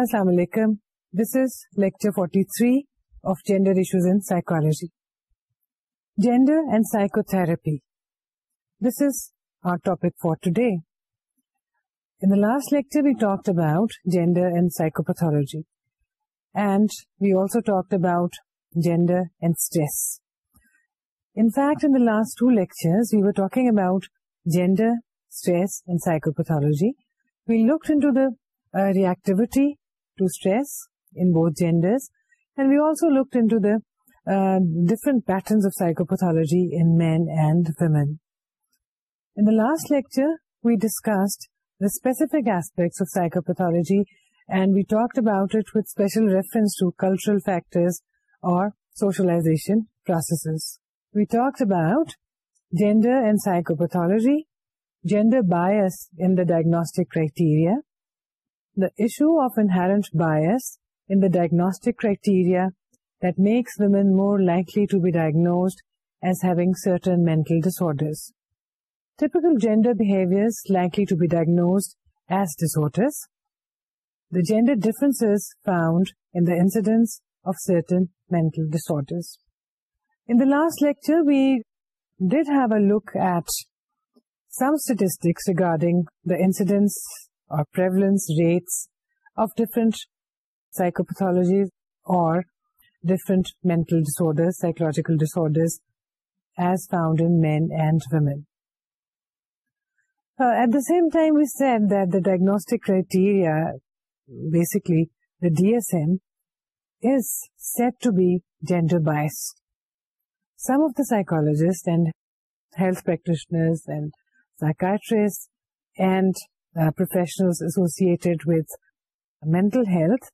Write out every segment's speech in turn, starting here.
Assalamu alaikum. This is lecture 43 of Gender Issues in Psychology. Gender and Psychotherapy. This is our topic for today. In the last lecture we talked about gender and psychopathology. And we also talked about gender and stress. In fact, in the last two lectures we were talking about gender, stress and psychopathology. We looked into the uh, reactivity to stress in both genders. And we also looked into the uh, different patterns of psychopathology in men and women. In the last lecture, we discussed the specific aspects of psychopathology, and we talked about it with special reference to cultural factors or socialization processes. We talked about gender and psychopathology, gender bias in the diagnostic criteria, the issue of inherent bias in the diagnostic criteria that makes women more likely to be diagnosed as having certain mental disorders. Typical gender behaviors likely to be diagnosed as disorders. The gender differences found in the incidence of certain mental disorders. In the last lecture, we did have a look at some statistics regarding the incidence different methodological at the same set that the diagnostic criteria basically the D S M is set to be gender bias some of the psychologist and health practitioners psychiatrists and Uh, professionals associated with mental health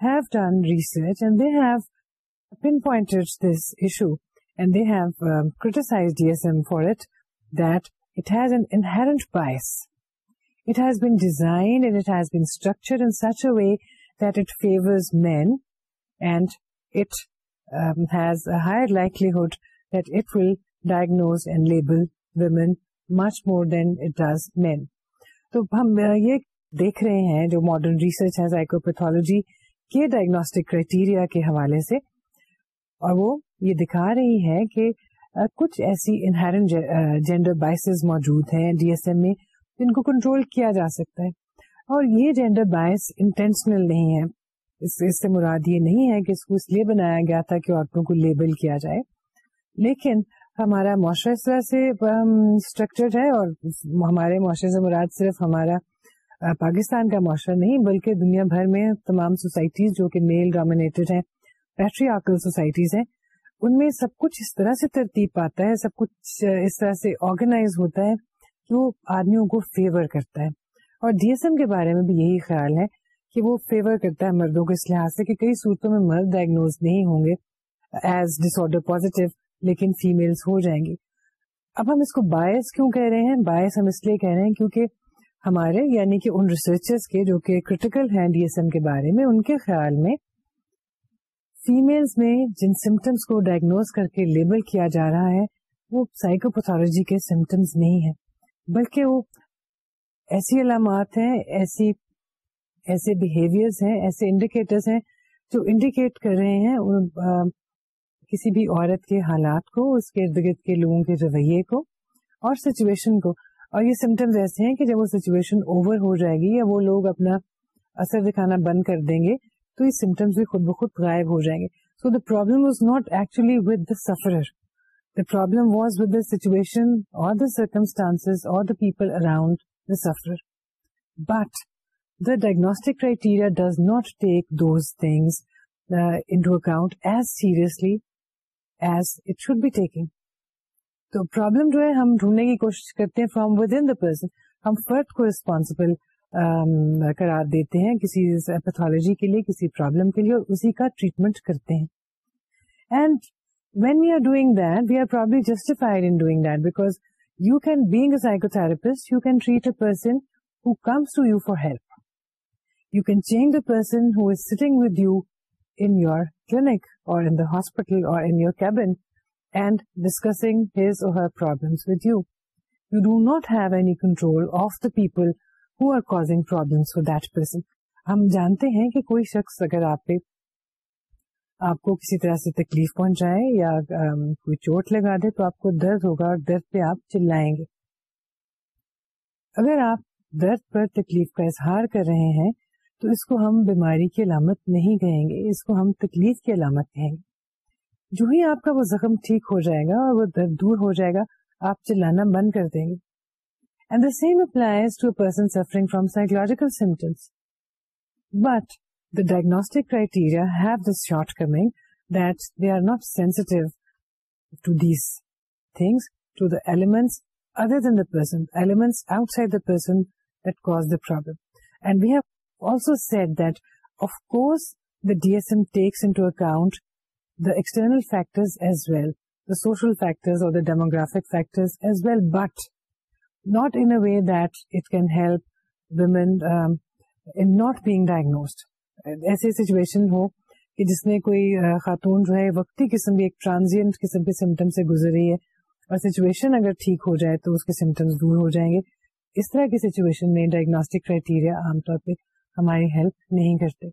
have done research, and they have pinpointed this issue, and they have um, criticized DSM for it, that it has an inherent bias. It has been designed and it has been structured in such a way that it favors men, and it um, has a higher likelihood that it will diagnose and label women much more than it does men. تو ہم یہ دیکھ رہے ہیں جو modern research ہے psychopathology کے diagnostic criteria کے حوالے سے اور وہ یہ دکھا رہی ہے کہ کچھ ایسی انہرن جینڈر بائسز موجود ہیں ڈی ایس ایم میں جن کو کنٹرول کیا جا سکتا ہے اور یہ جینڈر بائس انٹینشنل نہیں ہے اس سے مراد یہ نہیں ہے کہ اس کو اس لیے بنایا گیا تھا کہ عورتوں کو لیبل کیا جائے لیکن ہمارا معاشرہ اس طرح سے اسٹرکچرڈ ہے اور ہمارے معاشرے سے مراد صرف ہمارا پاکستان کا معاشرہ نہیں بلکہ دنیا بھر میں تمام سوسائٹیز جو کہ میل ڈومینیٹڈ ہیں پیٹری آکل سوسائٹیز ہیں ان میں سب کچھ اس طرح سے ترتیب پاتا ہے سب کچھ اس طرح سے آرگنائز ہوتا ہے کہ وہ آدمیوں کو فیور کرتا ہے اور ڈی ایس ایم کے بارے میں بھی یہی خیال ہے کہ وہ فیور کرتا ہے مردوں کے اس لحاظ سے کہ کئی صورتوں میں مرد ڈائگنوز نہیں ہوں گے ایز ڈس آرڈر پازیٹیو لیکن فیملس ہو جائیں گے اب ہم اس کو باعث کیوں کہہ رہے ہیں باعث ہم اس لیے کہہ رہے ہیں کیونکہ ہمارے یعنی کہ ان کے جو کہ کریٹیکل ہیں ڈی ایس ایم کے کے بارے میں میں میں ان خیال جن سمٹمس کو ڈائگنوز کر کے لیبل کیا جا رہا ہے وہ سائکوپتھولوجی کے سمٹمس نہیں ہے بلکہ وہ ایسی علامات ہیں ایسی ایسے بہیویئر ہیں ایسے ہیں جو انڈیکیٹ کر رہے ہیں کسی بھی عورت کے حالات کو اس کے ارد گرد کے لوگوں کے رویے کو اور سچویشن کو اور یہ سمٹمس ایسے ہیں کہ جب وہ سچویشن اوور ہو جائے گی یا وہ لوگ اپنا اثر دکھانا بند کر دیں گے تو یہ سمٹمس بھی خود بخود غائب ہو جائیں گے so the problem was not actually with the sufferer the problem was with the situation اور دا دا دا سرکمسٹانس اور people around sufferer but the diagnostic criteria does not take those things into account as seriously taking تو problem جو ہے ہم ڈھونڈنے کی کوشش کرتے ہیں from with in the person ہم فرد کو ریسپونسبل um, قرار دیتے ہیں کسی پیتھولوجی کے لیے کسی پرابلم کے لیے اور اسی کا ٹریٹمنٹ کرتے ہیں and when you are doing that we are probably justified in doing that because you can being a psychotherapist you can treat a person who comes to you for help you can change the person who is sitting with you in your clinic or in the hospital or in your cabin and discussing his or her problems with you. You do not have any control of the people who are causing problems for that person. ہم جانتے ہیں کہ کوئی شخص اگر آپ پہ آپ کو کسی طرح سے تکلیف پہنچائے یا um, کوئی چوٹ لگا دے تو آپ کو درد ہوگا اور درد پہ آپ چلائیں گے اگر آپ درد پر تکلیف کا اظہار کر رہے ہیں تو اس کو ہم بیماری کی علامت نہیں کہیں گے اس کو ہم تکلیف کی علامت کہیں گے جو ہی آپ کا وہ زخم ٹھیک ہو جائے گا اور وہ درد دور ہو جائے گا آپ چلانا بند کر دیں گے and the same applies to person suffering from from symptoms but the diagnostic criteria shortcoming that they are not sensitive to these things to the elements other than the person elements outside the person that cause the problem and we have also said that of course the D S M takes into account the external factor factor demographic factor but not in a way that it can help women being diagnosed ایسے situation ہو کہ جس میں کوئی خاتون جو ہے وقتی قسم کی ایک ٹرانسئنٹ قسم کے سمٹم سے گزر رہی ہے اور سچویشن اگر ٹھیک ہو جائے تو اس کے سمٹمز دور ہو جائیں گے اس طرح کی سچویشن میں ڈائگنوسٹک کرائٹیریا عام طور پہ ہماری ہیلپ نہیں کرتے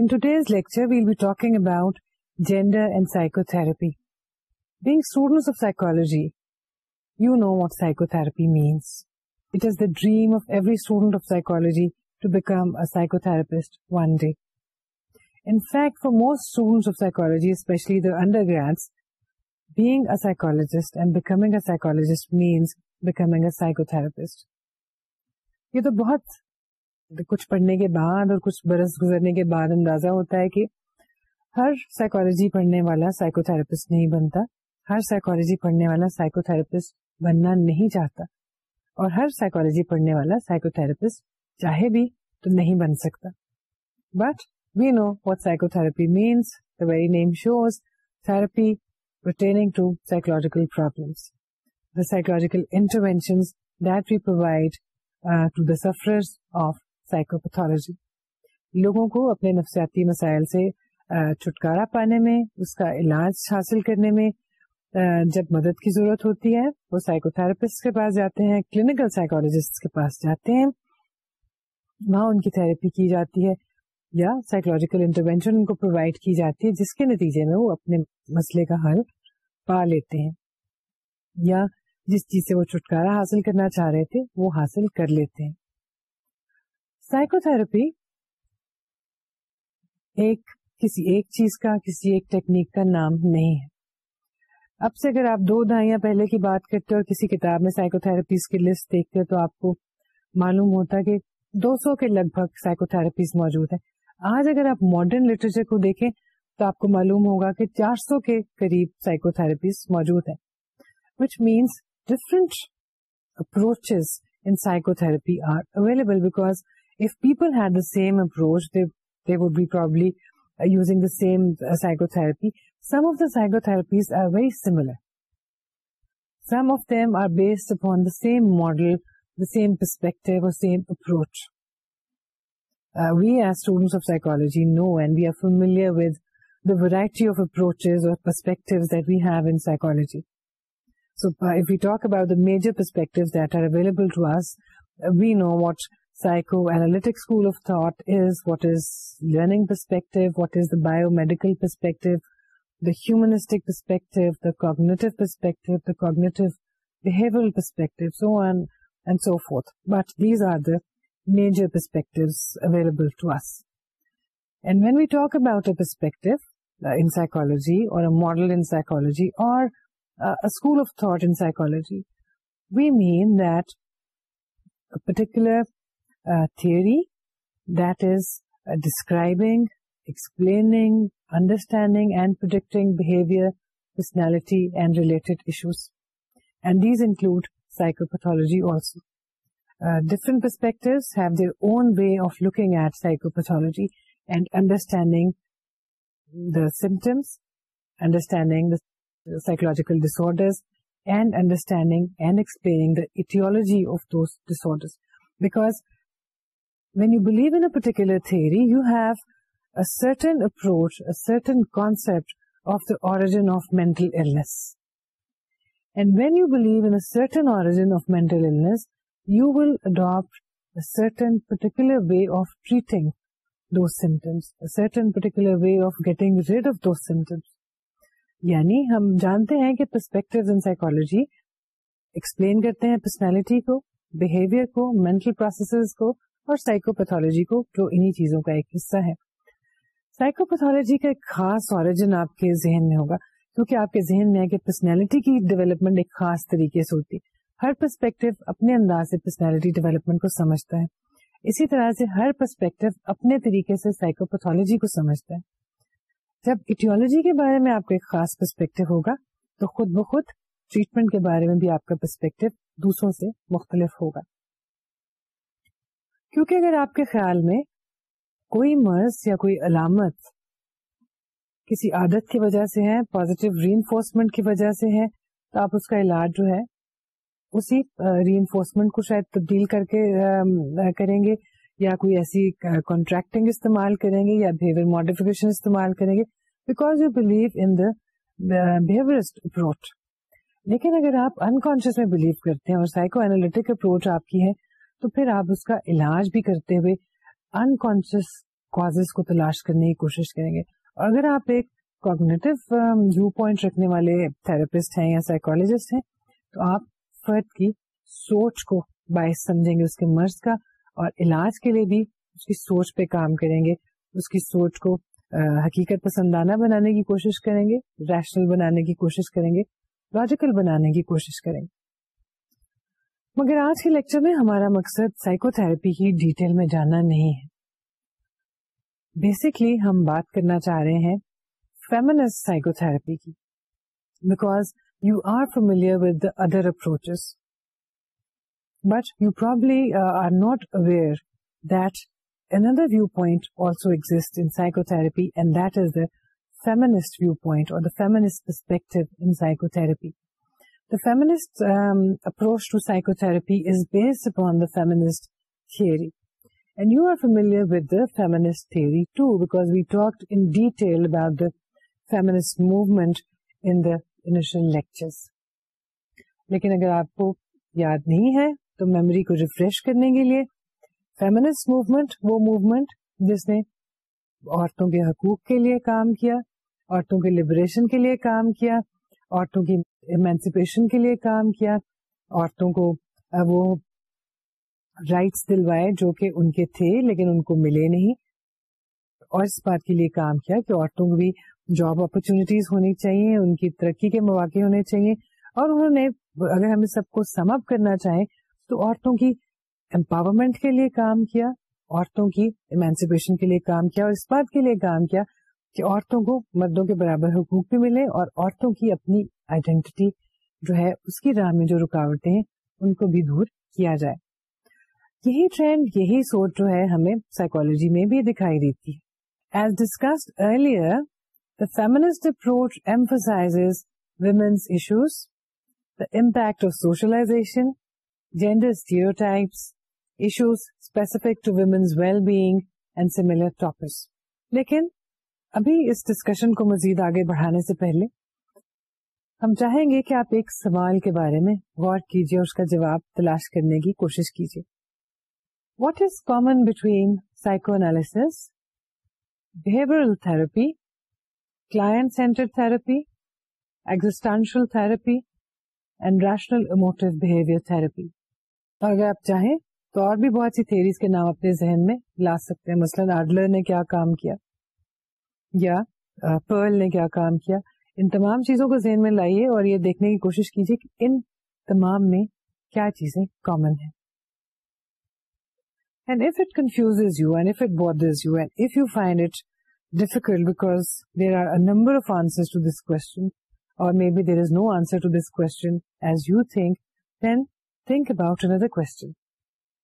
in today's lecture we'll be talking about gender and psychotherapy being student you know what psychotherapy means it is the dream of every student of psychology to become a psychotherapist one day in fact for most student psychology specialist یہ تو بہت کچھ پڑھنے کے بعد اور کچھ برس گزرنے کے بعد اندازہ ہوتا ہے کہ ہر سائیکولوجی پڑھنے والا سائیکو تھراپسٹ نہیں بنتا ہر سائیکولوجی پڑھنے والا سائیکو تھراپسٹ بننا نہیں چاہتا اور ہر سائیکولوجی پڑھنے والا سائیکو تھراپسٹ چاہے بھی تو نہیں بن سکتا but we know what psychotherapy means the very name shows therapy pertaining to psychological problems the psychological intervention that we provide to the sufferer of psychopathology لوگوں کو اپنے نفسیاتی مسائل سے چھٹکارا پانے میں اس کا علاج حاصل کرنے میں جب مدد کی ضرورت ہوتی ہے وہ سائیکو تھراپسٹ کے پاس جاتے ہیں کلینکل سائیکولوجسٹ کے پاس جاتے ہیں وہاں ان کی تھراپی کی جاتی ہے یا سائیکولوجیکل انٹروینشن ان کو پرووائڈ کی جاتی ہے جس کے نتیجے میں وہ اپنے مسئلے کا حل پا لیتے ہیں یا جس چیز سے وہ چھٹکارا حاصل کرنا چاہ رہے تھے وہ حاصل کر لیتے ہیں تھراپی ایک کسی ایک چیز کا کسی ایک ٹیکنیک کا نام نہیں ہے اب سے اگر آپ دو دہائیاں پہلے کی بات کرتے اور کسی کتاب میں سائیکو تھراپیز کی لسٹ دیکھتے تو آپ کو معلوم ہوتا کہ دو سو کے لگ بھگ سائیکو تھراپیز موجود ہے آج اگر آپ ماڈرن لٹریچر کو دیکھیں تو آپ کو معلوم ہوگا کہ چار سو کے قریب سائیکو تھراپیز موجود ہیں which means different approach in psychotherapy are available because If people had the same approach, they would be probably uh, using the same uh, psychotherapy. Some of the psychotherapies are very similar. Some of them are based upon the same model, the same perspective, or same approach. Uh, we as students of psychology know, and we are familiar with the variety of approaches or perspectives that we have in psychology. So if we talk about the major perspectives that are available to us, we know what psychoanalytic school of thought is what is learning perspective, what is the biomedical perspective, the humanistic perspective, the cognitive perspective, the cognitive behavioral perspective, so on and so forth. But these are the major perspectives available to us. And when we talk about a perspective uh, in psychology, or a model in psychology, or uh, a school of thought in psychology, we mean that a particular theory that is uh, describing, explaining, understanding, and predicting behavior, personality, and related issues. And these include psychopathology also. Uh, different perspectives have their own way of looking at psychopathology and understanding the symptoms, understanding the psychological disorders, and understanding and explaining the etiology of those disorders. Because when you believe particular theory you have certain approaches میں perspective انوجی explain کرتے ہیں personality کو behaviour کو میں اور psychopathology کو جو انہی چیزوں کا ایک حصہ ہے سائیکوپیتھالوجی کا ایک خاص اوریجن آپ کے ذہن میں ہوگا کیونکہ آپ کے ذہن میں ہے کہ پرسنالٹی کی ڈیولپمنٹ ایک خاص طریقے سے ہوتی ہے ہر پرسپیکٹو اپنے انداز سے پرسنالٹی ڈیولپمنٹ کو سمجھتا ہے اسی طرح سے ہر پرسپیکٹو اپنے طریقے سے سائیکوپیتھولوجی کو سمجھتا ہے جب ایٹیولوجی کے بارے میں آپ کو ایک خاص پرسپیکٹو ہوگا تو خود بخود ٹریٹمنٹ کے بارے میں بھی آپ کا پرسپیکٹو دوسروں سے مختلف ہوگا کیونکہ اگر آپ کے خیال میں کوئی مرض یا کوئی علامت کسی عادت کی وجہ سے ہے پازیٹو ری انفورسمنٹ کی وجہ سے ہے تو آپ اس کا علاج جو ہے اسی ری انفورسمنٹ کو شاید تبدیل کر کے کریں گے یا کوئی ایسی کانٹریکٹنگ استعمال کریں گے یا بہیویئر ماڈیفکیشن استعمال کریں گے because you believe in approach لیکن اگر آپ انکانشیس میں بلیو کرتے ہیں اور سائیکو اینالٹک اپروچ آپ کی ہے تو پھر آپ اس کا علاج بھی کرتے ہوئے انکانشیس کاز کو تلاش کرنے کی کوشش کریں گے اور اگر آپ ایک کوگنیٹو ویو پوائنٹ رکھنے والے تھراپسٹ ہیں یا سائیکولوجسٹ ہیں تو آپ فرد کی سوچ کو باعث سمجھیں گے اس کے مرض کا اور علاج کے لیے بھی اس کی سوچ پہ کام کریں گے اس کی سوچ کو حقیقت پسندانہ بنانے کی کوشش کریں گے ریشنل بنانے کی کوشش کریں گے لاجیکل بنانے کی کوشش کریں گے مگر آج کے لیکچر میں ہمارا مقصد سائیکو تھراپی کی ڈیٹیل میں جانا نہیں ہے بیسکلی ہم بات کرنا چاہ رہے ہیں فیمنسٹ سائیکو تھراپی کی because you are familiar with other approach but you probably are not aware that another view point also exist in psychotherapy and that is the feminist view point therapy The feminist um, approach to psychotherapy is based upon the feminist theory. And you are familiar with the feminist theory too because we talked in detail about the feminist movement in the initial lectures. لیکن اگر آپ کو یاد نہیں ہے تو memory کو refresh کرنے کے لیے فیمنسٹ موومنٹ وہ موومنٹ جس نے عورتوں کے حقوق کے لیے کام کیا عورتوں کے لبریشن کے لیے کام کیا عورتوں کی امینسپیشن کے لیے کام کیا عورتوں کو وہ رائٹس دلوائے جو کہ ان کے تھے لیکن ان کو ملے نہیں اور اس بات کے لیے کام کیا کہ عورتوں کو بھی جاب اپرچونیٹیز ہونی چاہیے ان کی ترقی کے مواقع ہونے چاہیے اور انہوں نے اگر ہمیں سب کو سم اپ کرنا چاہیں تو عورتوں کی امپاورمنٹ کے لیے کام کیا عورتوں کی امینسپیشن کے لیے کام کیا اور اس بات کے لیے کام کیا کہ عورتوں کو مردوں کے برابر حقوق بھی ملے اور عورتوں کی اپنی آئیڈینٹی جو ہے اس کی راہ میں جو رکاوٹیں ہیں ان کو بھی دور کیا جائے یہی ٹرینڈ یہی سوچ جو ہے ہمیں سائیکولوجی میں بھی دکھائی دیتی ہے as discussed earlier the feminist approach emphasise women's issues the impact of socialisation gender stereotypes issues specific to women's well being and similar topics لیکن ابھی اس ڈسکشن کو مزید آگے بڑھانے سے پہلے ہم چاہیں گے کہ آپ ایک سوال کے بارے میں غور کیجیے اور اس کا جواب تلاش کرنے کی کوشش کیجیے what is common between psychoanalysis behavioural therapy client centre therapy existential therapy and rational emotive behaviour therapy اور اگر آپ چاہیں تو اور بھی بہت سی تھیریز کے نام اپنے ذہن میں لا سکتے ہیں مثلاً آڈلر نے کیا کام کیا یا پرل نے کیا کام کیا ان تمام چیزوں کو ذہن میں لائیے اور یہ دیکھنے کی کوشش کیجیے کہ ان تمام میں کیا چیزیں کامن ہیں اور may be there is no answer to this question as you think then think about another question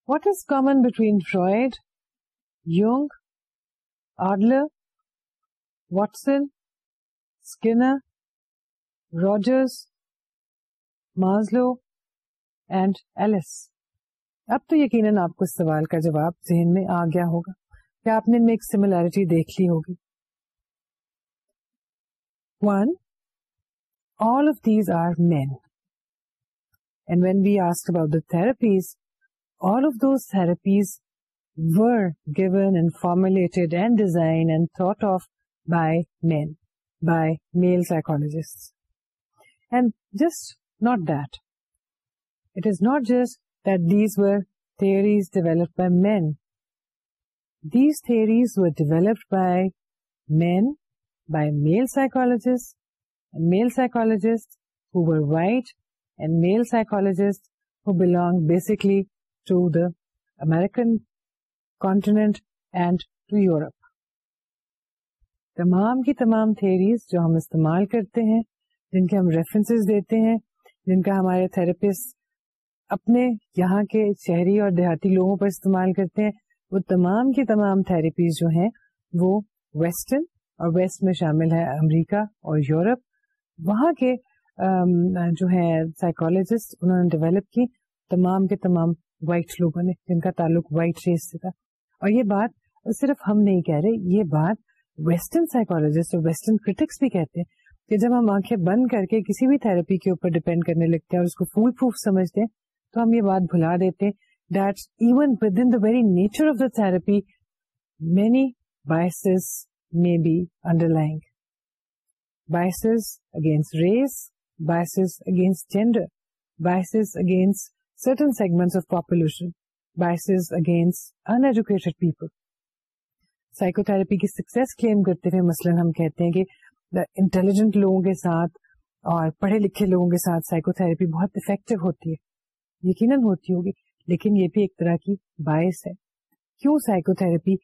what is common between Freud Jung Adler Skinner Rogers Maslow and Ellis اب تو یقیناً آپ کو اس سوال کا جواب ذہن میں آ گیا ہوگا کیا آپ نے ان میں ایک سملیرٹی دیکھ لی ہوگی one all of these are men and when be the therapies all of those therapies designed and and design by men, by male psychologists. And just not that. It is not just that these were theories developed by men. These theories were developed by men, by male psychologists who were white, and male psychologists who belonged basically to the American continent and to Europe. تمام کی تمام theories جو ہم استعمال کرتے ہیں جن کے ہم ریفرنسز دیتے ہیں جن کا ہمارے تھراپسٹ اپنے یہاں کے شہری اور دیہاتی لوگوں پر استعمال کرتے ہیں وہ تمام کی تمام تھراپیز جو ہیں وہ ویسٹرن اور ویسٹ میں شامل ہے امریکہ اور یورپ وہاں کے جو ہے سائیکولوجسٹ انہوں نے ڈیولپ کی تمام کے تمام وائٹ لوگوں نے جن کا تعلق وائٹ ریس سے تھا اور یہ بات صرف ہم نہیں کہہ رہے یہ بات ویسٹرن سائیکولوجسٹ اور ویسٹرن کریٹکس بھی کہتے ہیں کہ جب ہم آنکھیں بند کر کے کسی بھی تھراپی کے اوپر ڈپینڈ کرنے لگتے ہیں اور اس کو فول پروف سمجھتے ہیں تو ہم یہ بات بھلا دیتے ہیں that even with in the very nature of the therapy many biases may be underlying biases against race biases against gender biases against certain segment of population biases against uneducated people psychotherapy کی success claim کرتے ہوئے مثلاً ہم کہتے ہیں کہ intelligent لوگوں کے ساتھ اور پڑھے لکھے لوگوں کے ساتھ سائیکو تھراپی بہت افیکٹو ہوتی ہے یقیناً ہوتی ہوگی لیکن یہ بھی ایک طرح کی باعث ہے کیوں سائیکو تھراپی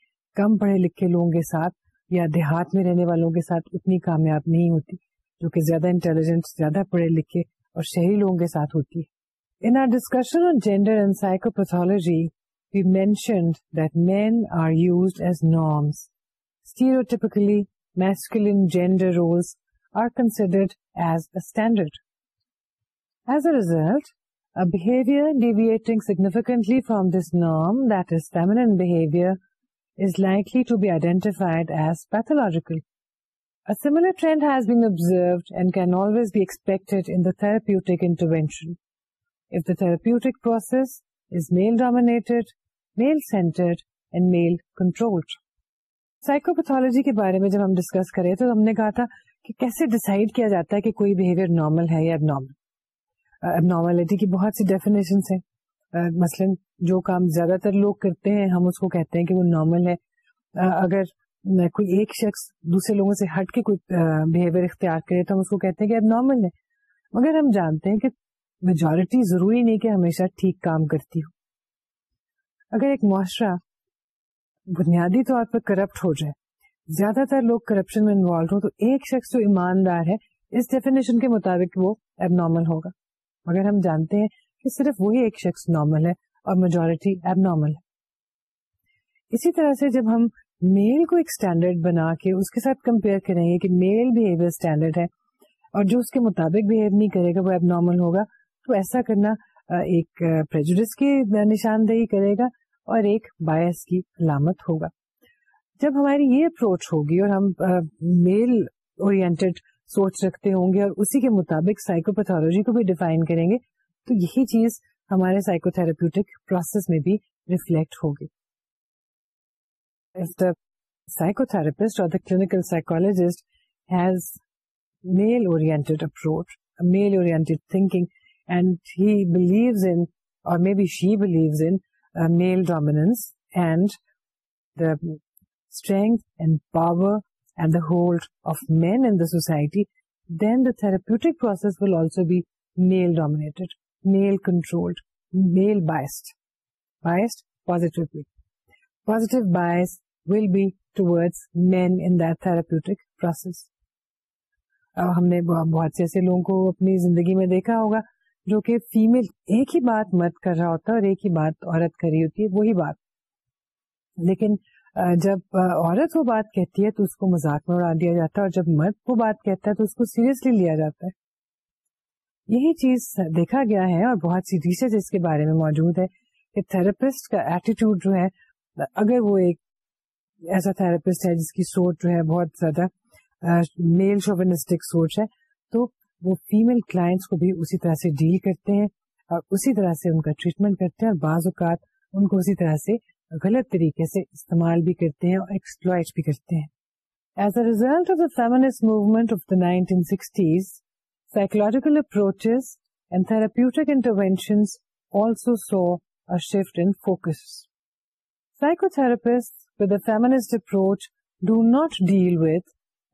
کم پڑھے لکھے لوگوں کے ساتھ یا دیہات میں رہنے والوں کے ساتھ اتنی کامیاب نہیں ہوتی جو کہ زیادہ انٹیلیجنٹ زیادہ پڑھے لکھے اور شہری لوگوں کے ساتھ ہوتی ہے in our discussion on gender and psychopathology we mentioned that men are used as norms. Stereotypically, masculine gender roles are considered as a standard. As a result, a behavior deviating significantly from this norm, that is, feminine behavior, is likely to be identified as pathological. A similar trend has been observed and can always be expected in the therapeutic intervention. If the therapeutic process is male-dominated, male centred and male controlled psychopathology کے بارے میں جب ہم discuss کرے تو ہم نے کہا تھا کہ کیسے ڈسائڈ کیا جاتا ہے کہ کوئی بہیویئر نارمل ہے یا اب نارمل اب نارملٹی کی بہت سی ڈیفینیشن uh, مثلاً جو کام زیادہ تر لوگ کرتے ہیں ہم اس کو کہتے ہیں کہ وہ نارمل ہے uh, اگر کوئی ایک شخص دوسرے لوگوں سے ہٹ کے کوئی بہیویئر uh, اختیار کرے تو ہم اس کو کہتے ہیں کہ اب نارمل ہے مگر ہم جانتے ہیں کہ میجورٹی ضروری نہیں کہ ہمیشہ ٹھیک کام کرتی ہوں اگر ایک معاشرہ بنیادی طور پر کرپٹ ہو جائے زیادہ تر لوگ کرپشن میں انوالو ہوں تو ایک شخص جو ایماندار ہے اس ڈیفینیشن کے مطابق وہ ایب نارمل ہوگا مگر ہم جانتے ہیں کہ صرف وہی ایک شخص نارمل ہے اور میجورٹی ایب نارمل ہے اسی طرح سے جب ہم میل کو ایک اسٹینڈرڈ بنا کے اس کے ساتھ کمپیئر کریں گے کہ میل بہیویئر اسٹینڈرڈ ہے اور جو اس کے مطابق بہیو نہیں کرے گا وہ ایب نارمل ہوگا تو ایسا کرنا ایک ایکس کی نشاندہی کرے گا اور ایک بایس کی علامت ہوگا جب ہماری یہ اپروچ ہوگی اور ہم میل سوچ رکھتے ہوں گے اور اسی کے مطابق سائیکوپیتھالوجی کو بھی ڈیفائن کریں گے تو یہی چیز ہمارے سائیکو تھراپیوٹک پروسیس میں بھی ریفلیکٹ ہوگی سائیکو تھراپسٹ اور clinical psychologist has male approach male اور may be she believes in male dominance and the strength and power and the hold of men in society then the therapeutic process will also be male dominated male control male based based positive positive bias will be towards men in therapeutic process ہم نے بہت سے ایسے لوگوں کو اپنی زندگی میں دیکھا ہوگا جو کہ فیمل ایک ہی بات مرد کر رہا ہوتا ہے اور ایک ہی بات عورت کر رہی ہوتی ہے وہی بات لیکن جب عورت وہ بات کہتی ہے تو اس کو مزاق میں اڑا دیا جاتا ہے اور جب مرد وہ بات کہتا ہے تو اس کو سیریسلی لیا جاتا ہے یہی چیز دیکھا گیا ہے اور بہت سی ریسرچ اس کے بارے میں موجود ہے کہ تھراپسٹ کا ایٹیٹیوڈ جو ہے اگر وہ ایک ایسا تھراپسٹ ہے جس کی سوچ جو ہے بہت زیادہ میل شوبنسٹک سوچ ہے تو وہ فیمل کلائنٹس کو بھی اسی طرح سے ڈیل کرتے ہیں اور اسی طرح سے ان کا ٹریٹمنٹ کرتے ہیں اور بعض اوقات ان کو اسی طرح سے غلط طریقے سے استعمال بھی کرتے ہیں اور ایکسپلوئٹ بھی کرتے ہیں as a result of the feminist movement of the nineteen sixties psychological approaches and therapeutic intervention also so اشٹ in psychotherapist feminist approach do not deal with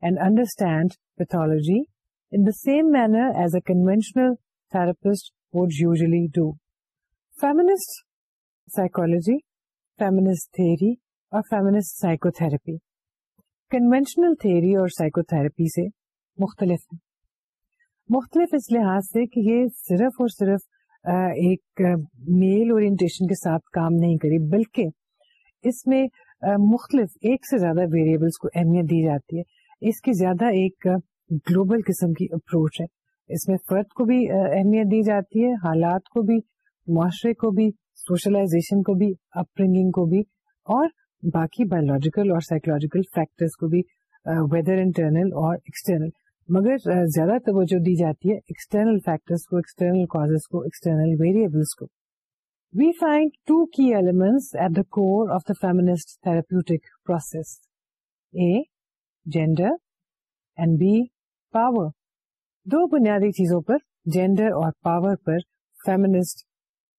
and understand pathology in the same manner as a conventional therapist would usually do. Feminist psychology, feminist theory or feminist psychotherapy. Conventional theory or psychotherapy سے مختلف ہے. مختلف اس لحاظ سے کہ یہ صرف اور صرف ایک میل اورینٹیشن کے ساتھ کام نہیں کری بلکہ اس میں مختلف ایک سے زیادہ ویریبلس کو اہمیت دی جاتی ہے اس کی زیادہ ایک گلوبل قسم کی اپروچ ہے اس میں فرد کو بھی اہمیت دی جاتی ہے حالات کو بھی معاشرے کو بھی سوشلائزیشن کو بھی اپرنگنگ کو بھی اور باقی بایولوجیکل اور سائیکولوجیکل فیکٹرز کو بھی ویدر انٹرنل اور ایکسٹرنل مگر زیادہ توجہ دی جاتی ہے ایکسٹرنل فیکٹرز کو ایکسٹرنل کاز کو ایکسٹرنل ویریبلس کو we find two key elements at the core of the feminist therapeutic process A gender and B power دو بنیادی چیزوں پر جینڈر اور پاور پر فیمنسٹ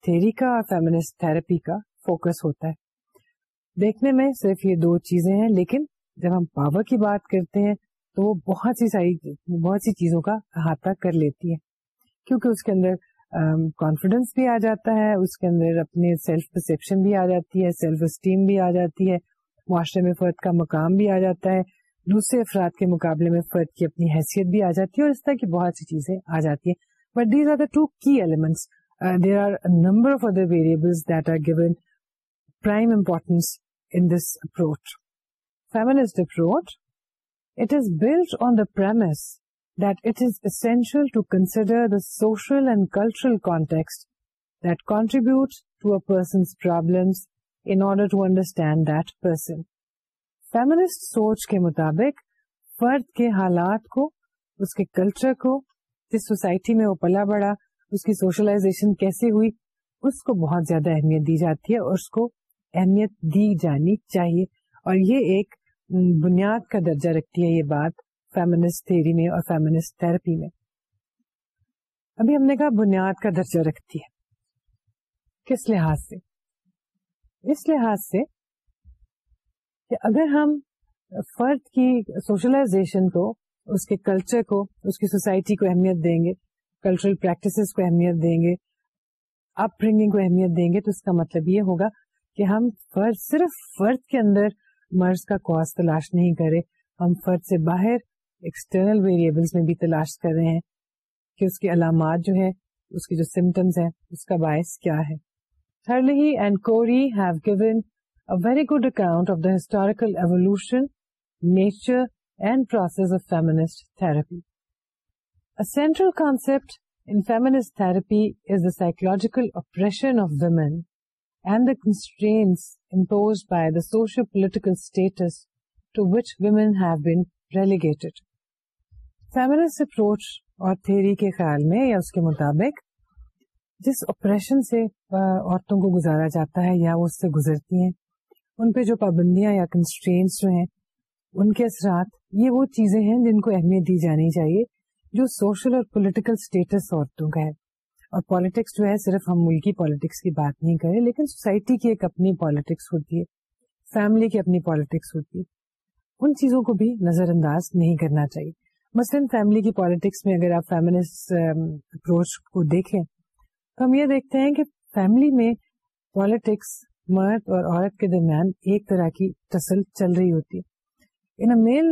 تھیری کا اور فیمنسٹ تھراپی کا فوکس ہوتا ہے دیکھنے میں صرف یہ دو چیزیں ہیں لیکن جب ہم پاور کی بات کرتے ہیں تو وہ بہت سی ساری بہت سی چیزوں کا احاطہ کر لیتی ہے کیونکہ اس کے اندر کانفیڈینس بھی آ جاتا ہے اس کے اندر اپنے سیلف پرسپشن بھی آ جاتی ہے سیلف اسٹیم بھی آ جاتی ہے معاشرے میں فرد کا مقام بھی آ جاتا ہے دوسرے افراد کے مقابلے میں فرد کی اپنی حیثیت بھی آ جاتی ہے اور اس طرح کی بہت سی چیزیں آ جاتی ہیں but these are the two key elements there are number of other that are given prime importance in this approach approach it is build on the premise that it is essential the social and cultural context that contribute problem to understand that person feminist سوچ کے مطابق فرد کے حالات کو اس کے culture کو جس سوسائٹی میں وہ پلا بڑا اس کی سوشلائزیشن کیسے ہوئی اس کو بہت زیادہ اہمیت دی جاتی ہے اور اس کو اہمیت دی جانی چاہیے اور یہ ایک بنیاد کا درجہ رکھتی ہے یہ بات تھیری میں اور فیمنسٹ تھراپی میں ابھی ہم نے کہا بنیاد کا درجہ رکھتی ہے کس لحاظ سے اس لحاظ سے کہ اگر ہم فرد کی سوشلائزیشن کو اس کے کلچر کو اس کی سوسائٹی کو اہمیت دیں گے کلچرل پریکٹسز کو اہمیت دیں گے اپ برنگنگ کو اہمیت دیں گے تو اس کا مطلب یہ ہوگا کہ ہم فرد صرف فرد کے اندر مرض کا کوز تلاش نہیں کرے ہم فرد سے باہر ایکسٹرنل ویریبلس میں بھی تلاش کر رہے ہیں کہ اس کی علامات جو ہے اس کی جو سمٹمس ہیں اس کا باعث کیا ہے Thurley and Corey have given a very good account of the historical evolution نیچ and پروس آپ سینٹرلنسپسرپیز psychological oppression of women and the constraints imposed by the socio political status to which women have been relegated feminist approach اور three کے خیال میں یا اس کے مطابق جس operation سے عورتوں کو گزارا جاتا ہے یا وہ اس سے گزرتی ہیں ان پہ جو پابندیاں یا کنسٹرینس جو ہیں ان کے اثرات یہ وہ چیزیں ہیں جن کو اہمیت دی جانی چاہیے جو سوشل اور پولیٹیکل اسٹیٹس عورتوں کا ہے اور پالیٹکس جو ہے صرف ہم ملکی پالیٹکس کی بات نہیں کریں لیکن سوسائٹی کی ایک اپنی پالیٹکس ہوتی ہے فیملی کی اپنی پالیٹکس ہوتی ہے ان چیزوں کو بھی نظر انداز نہیں کرنا چاہیے مثلاً فیملی کی پالیٹکس میں اگر آپ فیملیس اپروچ کو دیکھیں تو ہم یہ دیکھتے ہیں کہ فیملی میں پالیٹکس مرد اور عورت کے درمیان ایک طرح کی تسل چل رہی ہوتی ہے in a male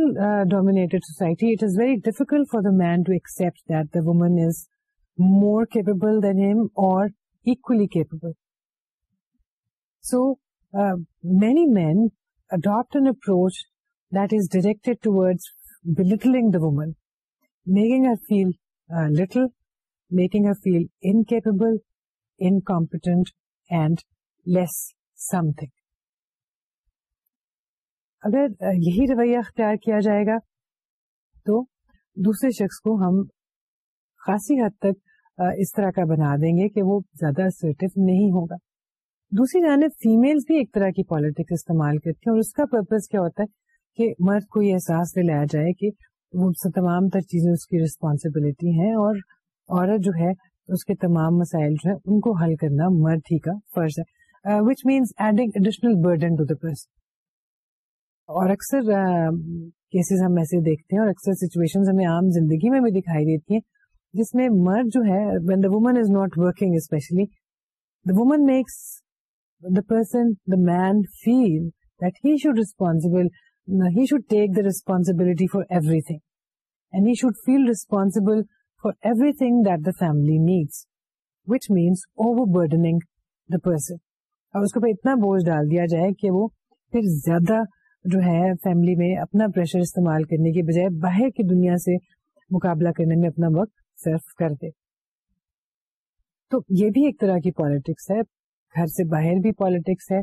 dominated society it is very difficult for the man to accept woman is more capable than him اور woman making her feel little making her feel incompetent and less something اگر یہی رویہ اختیار کیا جائے گا تو دوسرے شخص کو ہم خاصی حد تک اس طرح کا بنا دیں گے کہ وہ زیادہ اسرٹیو نہیں ہوگا دوسری جانب فیمل بھی ایک طرح کی پالیٹکس استعمال کرتی ہیں اور اس کا پرپز کیا ہوتا ہے کہ مرد کو یہ احساس دلایا جائے کہ وہ تمام تر چیزیں اس کی ریسپانسبلٹی ہیں اور عورت جو ہے اس کے تمام مسائل جو ہے ان کو حل کرنا مرد ہی کا فرض ہے which means adding additional burden to the person اور اکثر کیسز uh, ہم ایسے دیکھتے ہیں اور اکثر سچویشن ہمیں عام زندگی میں بھی دکھائی دیتی ہیں جس میں مرد جو ہے when the woman is not working especially the woman makes the person the man feel that he should responsible he should take the responsibility for everything and he should feel responsible for everything that the family needs which means over burdening the person اور اس کے اوپر اتنا بوجھ ڈال دیا جائے کہ وہ پھر زیادہ جو ہے فیملی میں اپنا پریشر استعمال کرنے کے بجائے باہر کی دنیا سے مقابلہ کرنے میں اپنا وقت صرف کر دے تو یہ بھی ایک طرح کی پالیٹکس ہے گھر سے باہر بھی پالیٹکس ہے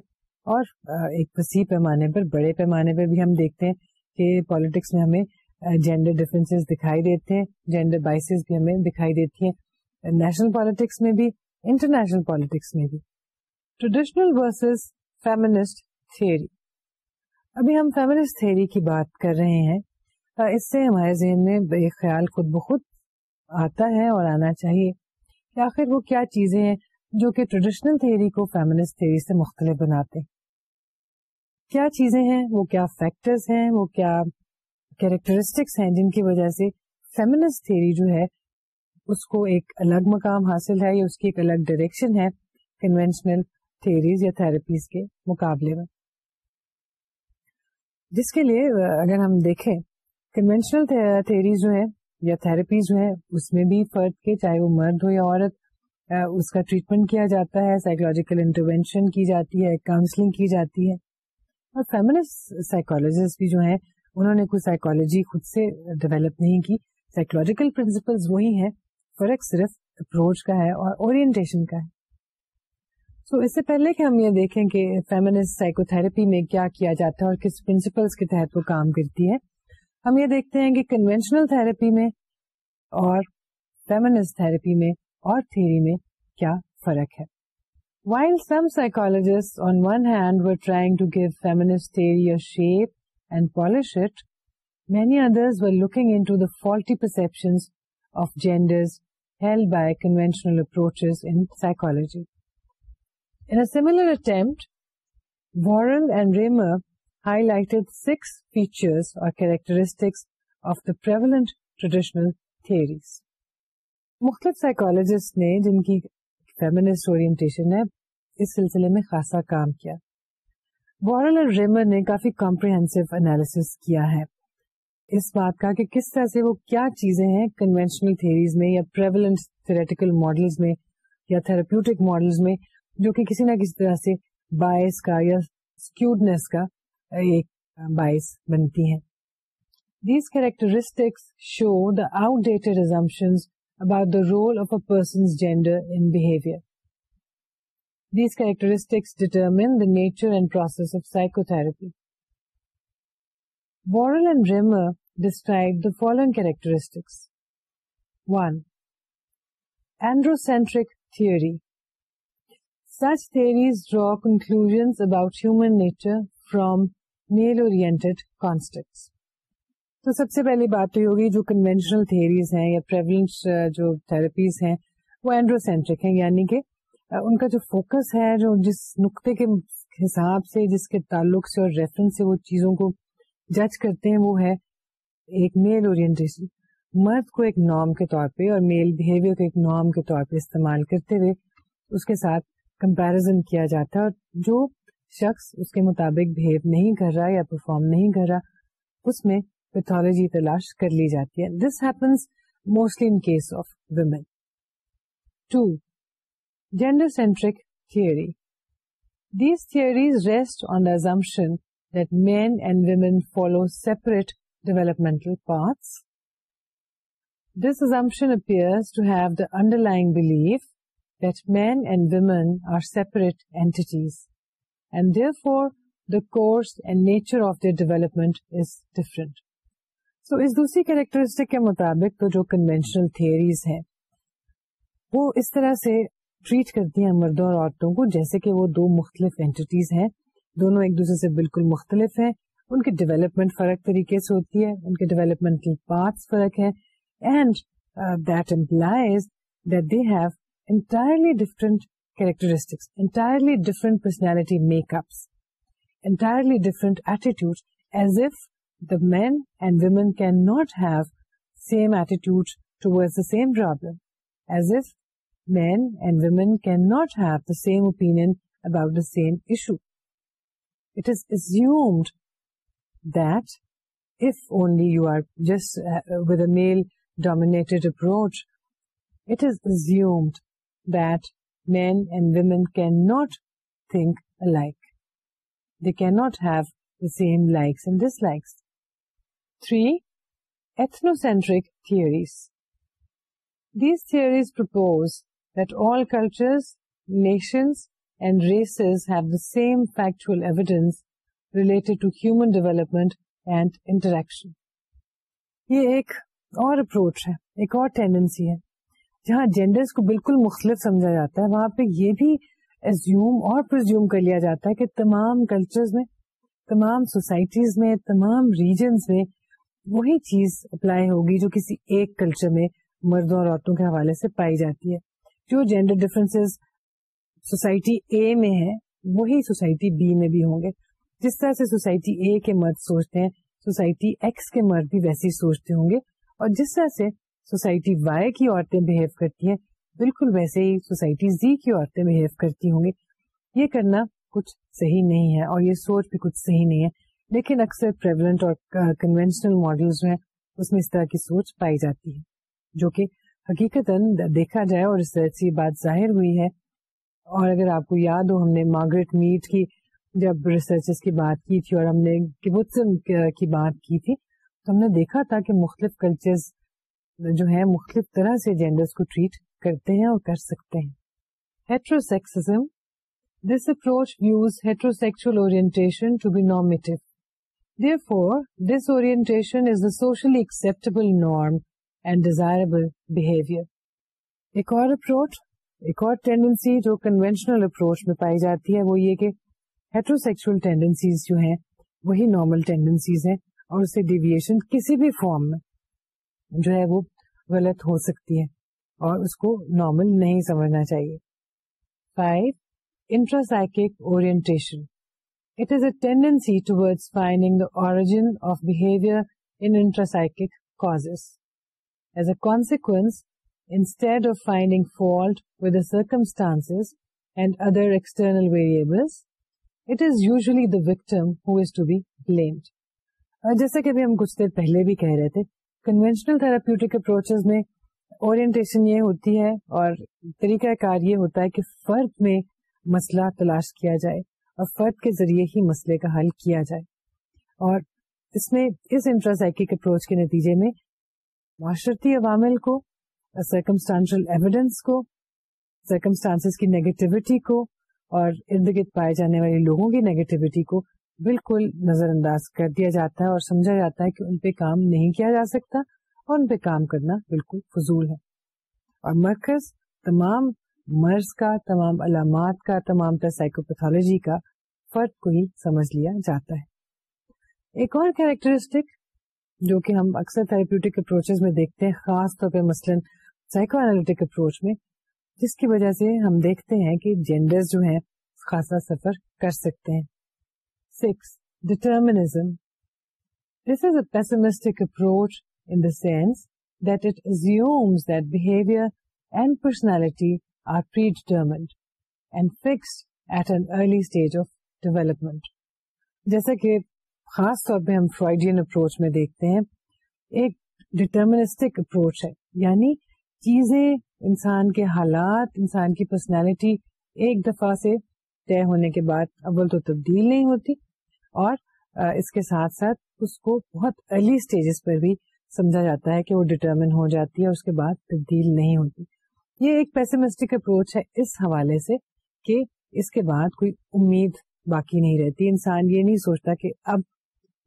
اور ایک وسیع پیمانے پر بڑے پیمانے پر بھی ہم دیکھتے ہیں کہ پالیٹکس میں ہمیں جینڈر ڈفرینس دکھائی دیتے ہیں جینڈر بائسز بھی ہمیں دکھائی دیتی ہیں نیشنل پالیٹکس میں بھی انٹرنیشنل پالیٹکس میں بھی ٹریڈیشنل ورسز فیمنسٹ تھیوری ابھی ہم فیمنسٹ تھیری کی بات کر رہے ہیں اس سے ہمارے ذہن میں خیال خود بخود آتا ہے اور آنا چاہیے کہ آخر وہ کیا چیزیں ہیں جو کہ ٹریڈیشنل تھیوری کو فیملیسٹ تھیوری سے مختلف بناتے کیا چیزیں ہیں وہ کیا فیکٹرز ہیں وہ کیا کیریکٹرسٹکس ہیں جن کی وجہ سے فیمنس تھیوری جو ہے اس کو ایک الگ مقام حاصل ہے یا اس کی ایک الگ ڈائریکشن ہے کنوینشنل تھیریز یا تھراپیز کے مقابلے میں جس کے لیے اگر ہم دیکھیں کنوینشنل تھیریز جو ہے یا تھراپیز جو ہے اس میں بھی فرد کے چاہے وہ مرد ہو یا عورت اس کا ٹریٹمنٹ کیا جاتا ہے سائیکولوجیکل انٹروینشن کی جاتی ہے کاؤنسلنگ کی جاتی ہے اور فیملس سائیکولوجسٹ بھی جو ہیں انہوں نے کوئی سائیکولوجی خود سے ڈیولپ نہیں کی سائیکولوجیکل پرنسپل وہی ہیں فرق صرف اپروچ کا ہے اور اورینٹیشن کا ہے سو اس سے پہلے کہ ہم یہ دیکھیں کہ فیمنس سائیکو تھراپی میں کیا کیا جاتا ہے اور کس پرنسپلس کے تحت وہ کام کرتی ہے ہم یہ دیکھتے ہیں کہ کنوینشنل تھراپی میں اور فیمنس تھراپی میں اور تھیری میں کیا فرق ہے while some psychologist on one hand were trying to give feminist shape and polish it many others were looking into the faulty perception of genders held by conventional in psychology In a similar attempt, Warren and Raymer highlighted six features or characteristics of the prevalent traditional theories. مختلف psychologist نے جن کی feminist orientation ہے اس سلسلے میں خاصا کام کیا بورل اور ریمر نے کافی کمپریہنسو انالیس کیا ہے اس بات کا کہ کس طرح سے وہ کیا چیزیں ہیں کنوینشنل تھیریز میں یا پریولنٹ تھریٹیکل ماڈلز میں یا تھراپیوٹک ماڈلز میں جو کہ کسی نہ کسی طرح سے باعث کا یا اسکیوڈنیس کا ایک باعث بنتی ہیں these characteristics show the outdated assumptions about the role of a person's gender in behaviour these characteristics determine the nature and process of psychotherapy Worell and Remer describe the following characteristics one androcentric theory such theories draw conclusions about human nature from male تو سب سے پہلی بات تو ہوگی جو conventional theories ہیں یا پریولنس جو تھراپیز ہیں وہ اینڈروسینٹرک ہیں یعنی کہ ان کا جو فوکس ہے جو جس نقطے کے حساب سے جس کے تعلق سے اور ریفرنس سے وہ چیزوں کو جج کرتے ہیں وہ ہے ایک میل اورینٹیشن مرد کو ایک نام کے طور پہ اور میل بہیویئر کو ایک نام کے طور پہ استعمال کرتے ہوئے اس کے ساتھ کمپیرزن کیا جاتا ہے اور جو شخص اس کے مطابق بہیو نہیں کر رہا یا پرفارم نہیں کر رہا اس میں پیتھولوجی تلاش کر لی جاتی ہے this happens mostly in case of women two gender centric theory these theories rest on the assumption that men and women follow separate developmental paths this assumption appear to have the underlying belief that men and women are separate entities. And therefore, the course and nature of their development is different. So اس دوسری characteristic کے مطابق تو جو conventional theories ہیں وہ اس طرح سے ٹریٹ کرتی ہیں مردوں اور عورتوں کو جیسے کہ وہ دو مختلف اینٹیز ہیں دونوں ایک دوسرے سے بالکل مختلف ہیں ان کی ڈیولپمنٹ فرق طریقے سے ہوتی ہے ان کے ڈیولپمنٹ کی پارٹس فرق ہیں and that implies that they have entirely different characteristics, entirely different personality makeups, entirely different attitudes, as if the men and women cannot have same attitude towards the same problem, as if men and women cannot have the same opinion about the same issue. It is assumed that if only you are just uh, with a male-dominated approach, it is assumed not think alike that have am like dislikes three ethnocentric theories these these persons and races have the same factual evidence relate to human development and interaction یہ ایک اور approach ہے ایک اور tendency ہے جہاں genders کو بالکل مختلف سمجھا جاتا ہے وہاں پہ یہ بھی ایزیوم اور پرزیوم کر لیا جاتا ہے کہ تمام کلچرز میں تمام تمام سوسائٹیز میں میں ریجنز وہی چیز اپلائی ہوگی جو کسی ایک کلچر میں مردوں اور عورتوں کے حوالے سے پائی جاتی ہے جو جینڈر ڈفرینسز سوسائٹی اے میں ہے وہی سوسائٹی بی میں بھی ہوں گے جس طرح سے سوسائٹی اے کے مرد سوچتے ہیں سوسائٹی ایکس کے مرد بھی ویسے سوچتے ہوں گے اور جس طرح سے سوسائٹی وائی کی عورتیں بہیو کرتی ہیں بالکل ویسے ہی سوسائٹی زی کی عورتیں بہیو کرتی ہوں گی یہ کرنا کچھ صحیح نہیں ہے اور یہ سوچ بھی کچھ صحیح نہیں ہے لیکن اکثر پریولنٹ کنوینسنل ماڈل جو ہیں اس میں اس طرح کی سوچ پائی جاتی ہے جو کہ حقیقت دیکھا جائے اور اس طرح سے بات ظاہر ہوئی ہے اور اگر آپ کو یاد ہو ہم نے مارگریٹ میٹ کی جب ریسرچ کی بات کی تھی اور ہم نے کی بات کی تھی تو ہم نے دیکھا تھا کہ مختلف کلچرز جو ہے مختلف طرح سے جینڈرز کو ٹریٹ کرتے ہیں اور کر سکتے ہیں heterosexism this approach use therefore this orientation is the socially acceptable norm and desirable behaviour ایک اور اپروچ ایک اور ٹینڈنسی جو کنوینشنل اپروچ میں پائی جاتی ہے وہ یہ کہ ہیٹروسیکچل ٹینڈنسیز جو ہیں وہی نارمل ٹینڈنسیز ہیں اور اسے ڈیویشن کسی بھی فارم میں جو ہے وہ غلط ہو سکتی ہے اور اس کو نارمل نہیں سمجھنا چاہیے five orientation it is a tendency finding the origin of behaviour cause as a consequence instead of finding fault the circumstance and other external variables it is usually the victim who is to be blamed جیسا کہ ابھی ہم کچھ دیر پہلے بھی کہہ رہے تھے تھراپیوٹک اپروچز میں اورینٹیشن یہ ہوتی ہے اور طریقہ کار یہ ہوتا ہے کہ فرد میں مسئلہ تلاش کیا جائے اور فرد کے ذریعے ہی مسئلے کا حل کیا جائے اور اس میں اس انٹراسائکک اپروچ کے نتیجے میں معاشرتی عوامل کو سرکمسٹانشل ایویڈینس کو سرکمسٹانس کی نیگیٹیوٹی کو اور ارد گرد پائے جانے والے لوگوں کی نیگیٹیوٹی کو بالکل نظر انداز کر دیا جاتا ہے اور سمجھا جاتا ہے کہ ان پہ کام نہیں کیا جا سکتا اور ان پہ کام کرنا بالکل فضول ہے اور مرکز تمام مرض کا تمام علامات کا تمام تر پیتھولوجی کا فرق کو ہی سمجھ لیا جاتا ہے ایک اور کیریکٹرسٹک جو کہ ہم اکثر تھراپیوٹک اپروچ میں دیکھتے ہیں خاص طور پہ مثلاً سائیکو اینالٹک اپروچ میں جس کی وجہ سے ہم دیکھتے ہیں کہ جینڈر جو ہیں خاصا سفر کر سکتے ہیں six determinism this is a pessimistic approach in the sense that attitudes and personality are determined fix at an early stage of development جیسے کہ خاص طور پہ ہم فرائڈین اپروچ میں دیکھتے ہیں ایک ڈٹرمنس اپروچ ہے یعنی چیزیں انسان کے حالات انسان کی پرسنالٹی ایک دفعہ سے طے ہونے کے بعد اول تو تبدیل نہیں ہوتی اور اس کے ساتھ ساتھ اس کو بہت ارلی اسٹیجز پر بھی سمجھا جاتا ہے کہ وہ ڈٹرمن ہو جاتی ہے اور اس کے بعد تبدیل نہیں ہوتی یہ ایک پیسمسٹک اپروچ ہے اس حوالے سے کہ اس کے بعد کوئی امید باقی نہیں رہتی انسان یہ نہیں سوچتا کہ اب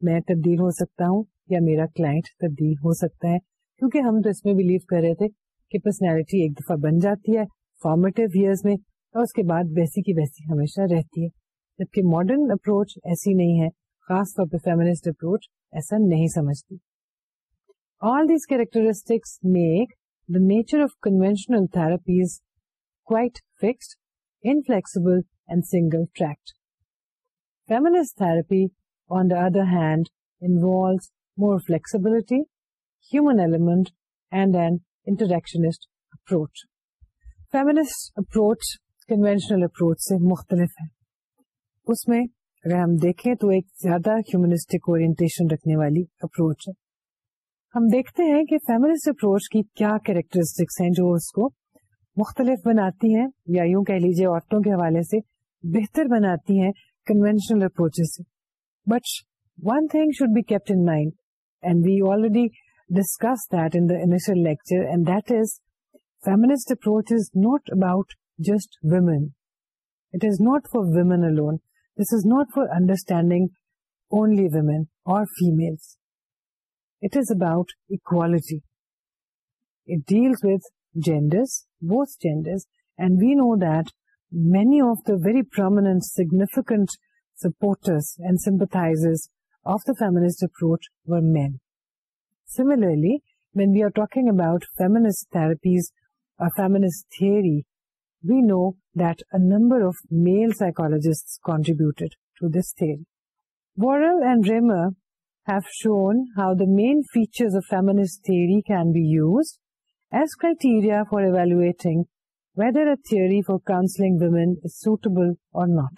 میں تبدیل ہو سکتا ہوں یا میرا کلائنٹ تبدیل ہو سکتا ہے کیونکہ ہم تو اس میں بلیو کر رہے تھے کہ پرسنالٹی ایک دفعہ بن جاتی ہے فارمیٹیو ایئرز میں اور اس کے بعد ویسی کی ویسی ہمیشہ رہتی ہے جبکہ ماڈرن اپروچ ایسی نہیں ہے خاص طور پہ فیمنسٹ اپروچ ایسا نہیں سمجھتی all these characteristics make the nature of conventional therapies quite fixed inflexible and single track feminist therapy on the other hand involves more flexibility human element and and interactionist approach feminist approach conventional approach سے مختلف ہے اس میں اگر ہم دیکھیں تو ایک زیادہ ہیومنسٹک اورینٹیشن رکھنے والی اپروچ ہے ہم دیکھتے ہیں کہ فیملسٹ اپروچ کی کیا کیریکٹرسٹکس ہیں جو اس کو مختلف بناتی ہیں یا یوں کہہ لیجیے عورتوں کے حوالے سے بہتر بناتی ہیں کنوینشنل اپروچ سے but one thing should be kept in mind and we already discuss that initial lecture and that is feminist approach is not about just women it is not for women alone This is not for understanding only women or females. It is about equality. It deals with genders, both genders, and we know that many of the very prominent, significant supporters and sympathizers of the feminist approach were men. Similarly, when we are talking about feminist therapies or feminist theory, we know that a number of male psychologists contributed to this theory. Worrell and Rimmer have shown how the main features of feminist theory can be used as criteria for evaluating whether a theory for counseling women is suitable or not.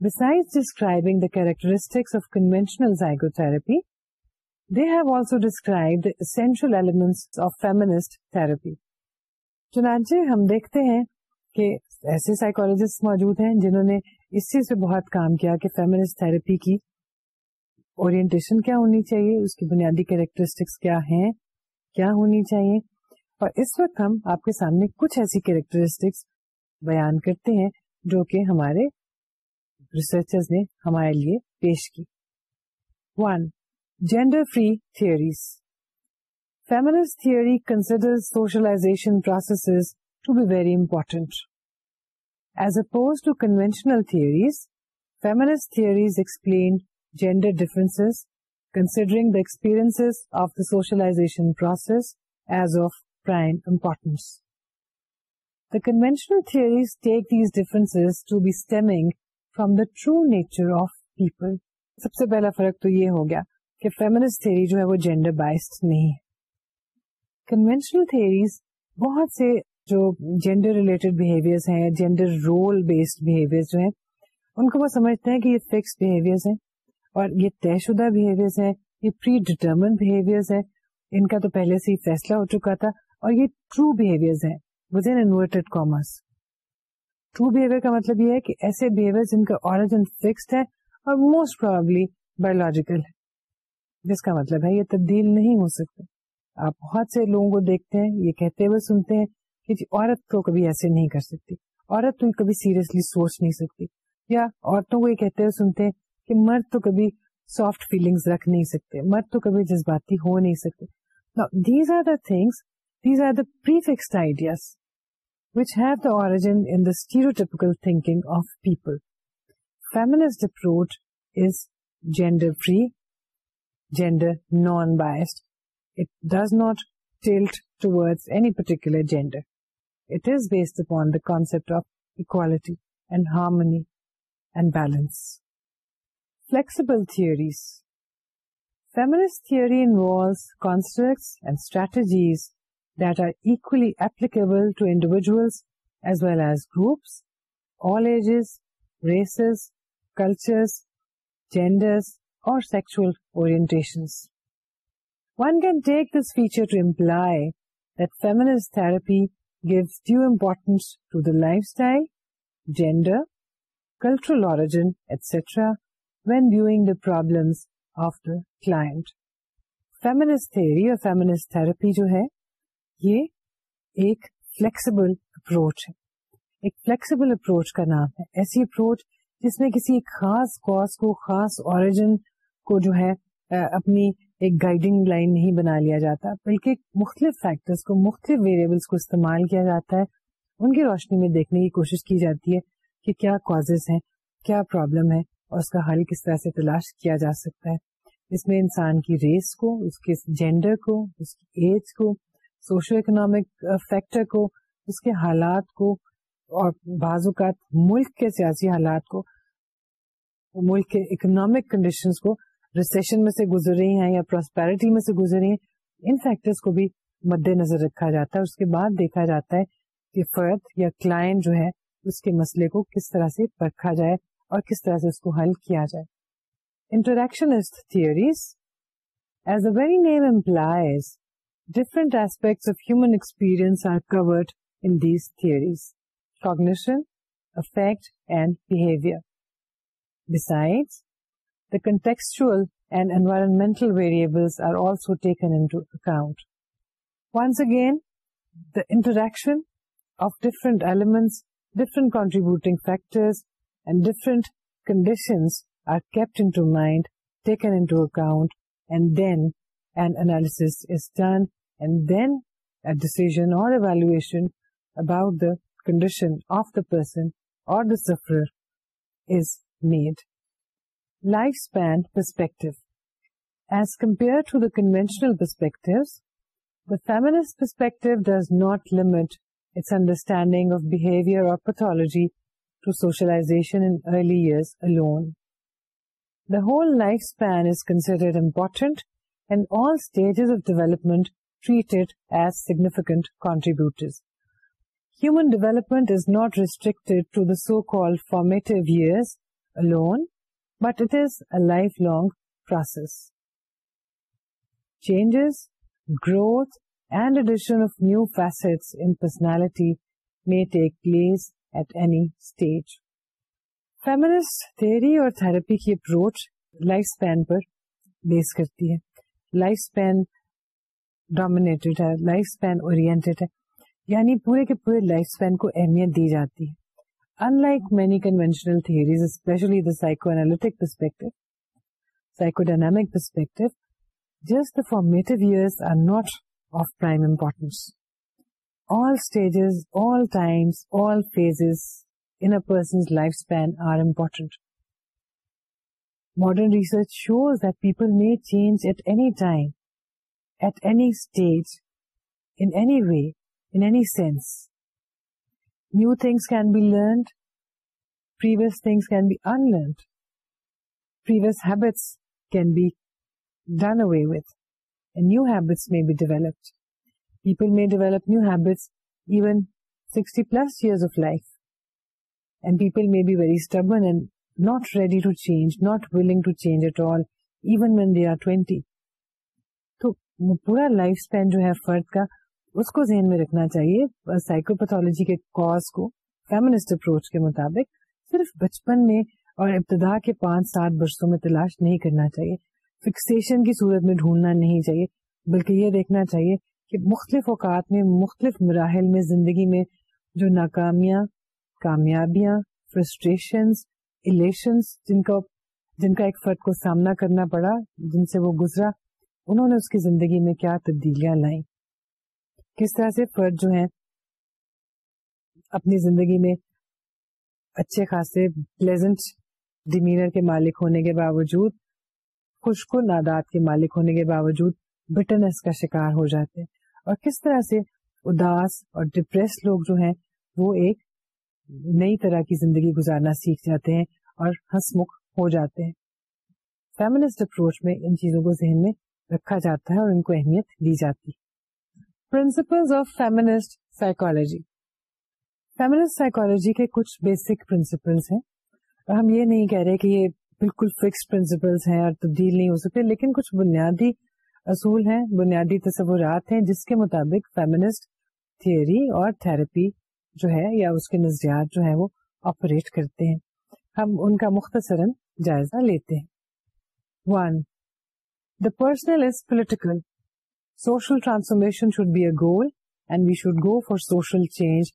Besides describing the characteristics of conventional psychotherapy, they have also described the essential elements of feminist therapy. چنانچہ ہم دیکھتے ہیں کہ ایسے psychologist موجود ہیں جنہوں نے اس چیز پہ بہت کام کیا کہ فیملسٹ تھراپی کی اورینٹیشن کیا ہونی چاہیے اس کی بنیادی کیریکٹرسٹکس کیا ہیں کیا ہونی چاہیے اور اس وقت ہم آپ کے سامنے کچھ ایسی کیریکٹرسٹکس بیان کرتے ہیں جو کہ ہمارے ریسرچرز نے ہمارے لیے پیش کی one gender free theories feminist theory considers socialization processes to be very important. As opposed to conventional theories, feminist theories explain gender differences considering the experiences of the socialization process as of prime importance. The conventional theories take these differences to be stemming from the true nature of people. سب سے پہلا فرق تو یہ ہو گیا کہ feminist theory جو ہے وہ جینڈر بائسڈ نہیں ہے کنوینشنل تھیریز بہت سے جو جینڈر ریلیٹڈ بہیویئر ہیں جینڈر رول بیسڈ بہیویئر جو ہیں ان کو وہ سمجھتے ہیں کہ یہ فکس بہیویئر ہیں اور یہ طے شدہ ہیں یہ پری بہیویئر ہیں ان کا تو پہلے سے ہی فیصلہ ہو چکا تھا اور یہ true behaviour was in commerce true behaviour کا مطلب یہ ہے کہ ایسے بہیویئر جن کا آرجن فکسڈ ہے اور موسٹ پرابلی بایولوجیکل ہے جس کا مطلب ہے یہ تبدیل نہیں ہو سکتا آپ بہت سے لوگوں کو دیکھتے ہیں یہ کہتے ہوئے سنتے ہیں کہ جی عورت تو کبھی ایسے نہیں کر سکتی عورت تو کبھی سیریسلی سوچ نہیں سکتی یا عورتوں کو یہ کہتے ہوئے سنتے ہیں کہ مرد تو کبھی سافٹ فیلنگ رکھ نہیں سکتے مرد تو کبھی جذباتی ہو نہیں سکتے these are the things these are the in the which have of thinking of people is gender-free, gender free gender non biased It does not tilt towards any particular gender. It is based upon the concept of equality and harmony and balance. Flexible theories. Feminist theory involves constructs and strategies that are equally applicable to individuals as well as groups, all ages, races, cultures, genders, or sexual orientations. One can take this future to employ give importance therapy جو ہے یہ ایک flexible approach ہے ایک flexible approach کا نام ہے ایسی اپروچ جس میں کسی خاص کاز کو خاص اوریجن کو جو ہے اپنی ایک گائیڈنگ لائن نہیں بنا لیا جاتا بلکہ مختلف کو مختلف ویریبلس کو استعمال کیا جاتا ہے ان کی روشنی میں دیکھنے کی کوشش کی جاتی ہے کہ کیا کاز ہیں کیا پرابلم ہے اور اس کا حل کس طرح سے تلاش کیا جا سکتا ہے اس میں انسان کی ریس کو اس کے جینڈر کو اس کی ایج کو سوشو اکنامک فیکٹر کو اس کے حالات کو اور بعض اوقات ملک کے سیاسی حالات کو ملک کے اکنامک کنڈیشنز کو ریسیشن میں سے گزر رہی ہیں یا پراسپیرٹی میں سے گزر رہی ہیں ان فیکٹرس کو بھی مد نظر رکھا جاتا ہے اس کے بعد دیکھا جاتا ہے کہ فرد یا کلائنٹ جو ہے اس کے مسئلے کو کس طرح سے پرکھا جائے اور کس طرح سے اس کو حل کیا جائے interactionist theories as a very name implies different aspects of human experience are covered in these theories cognition affect and behaviour beside the context and environmental variables again the interaction of different element different contributing factors and conditions mind taken اناؤنٹ then and analyse then a decision اور condition of the person اور lifespan perspective. As compared to the conventional perspectives, the feminist perspective does not limit its understanding of behavior or pathology to socialization in early years alone. The whole lifespan is considered important, and all stages of development treated as significant contributors. Human development is not restricted to the so-called formative years alone, but it is a lifelong process changes growth and of of new in in personality میں take place at any stage theory or اور therapy کی approach life span پر بیس کرتی ہے life span dominated ہے life span اویرڈ ہے یعنی پورے کے پورے لائف اسپین کو اہمیت دی جاتی ہے unlike many conventional theories especially perspective psychodynamic perspective just for maturity life span modern research shows people may changing since new things can be learned کی develop new habits plus years of life people may be very stable and not ready to change not willing to change at all even when they are twenty تو وہ پورا life spend جو ہے فرد کا اس کو ذہن میں رکھنا چاہیے سائیکوپیتھولوجی کے کاز کو فیمنسٹ اپروچ کے مطابق صرف بچپن میں اور ابتدا کے پانچ سات برسوں میں تلاش نہیں کرنا چاہیے فکسیشن کی صورت میں ڈھونڈنا نہیں چاہیے بلکہ یہ دیکھنا چاہیے کہ مختلف اوقات میں مختلف مراحل میں زندگی میں جو ناکامیاں کامیابیاں فرسٹریشنس الیشنس جن کا جن کا ایک فرد کو سامنا کرنا پڑا جن سے وہ گزرا انہوں نے اس کی زندگی میں کیا تبدیلیاں لائیں کس طرح سے فرد جو ہیں اپنی زندگی میں اچھے خاصے پلیزنٹ ڈیمینر کے مالک ہونے کے باوجود خشک و نادات کے مالک ہونے کے باوجود بٹنس کا شکار ہو جاتے ہیں اور کس طرح سے اداس اور ڈپریس لوگ جو ہیں وہ ایک نئی طرح کی زندگی گزارنا سیکھ جاتے ہیں اور ہنسمکھ ہو جاتے ہیں فیمنسٹ اپروچ میں ان چیزوں کو ذہن میں رکھا جاتا ہے اور ان کو اہمیت دی جاتی ہے principles of feminist psychology feminist psychology کے کچھ بیسک پرنسپلس ہیں اور ہم یہ نہیں کہہ رہے کہ یہ بالکل فکس پرنسپلس ہیں اور تبدیل نہیں ہو سکتے لیکن کچھ بنیادی اصول ہیں بنیادی تصورات ہیں جس کے مطابق فیمنسٹ تھیوری اور تھراپی جو ہے یا اس کے نظریات جو ہیں وہ آپریٹ کرتے ہیں ہم ان کا مختصراً جائزہ لیتے ہیں one the personal is political social transformation should be a goal and we should go for social change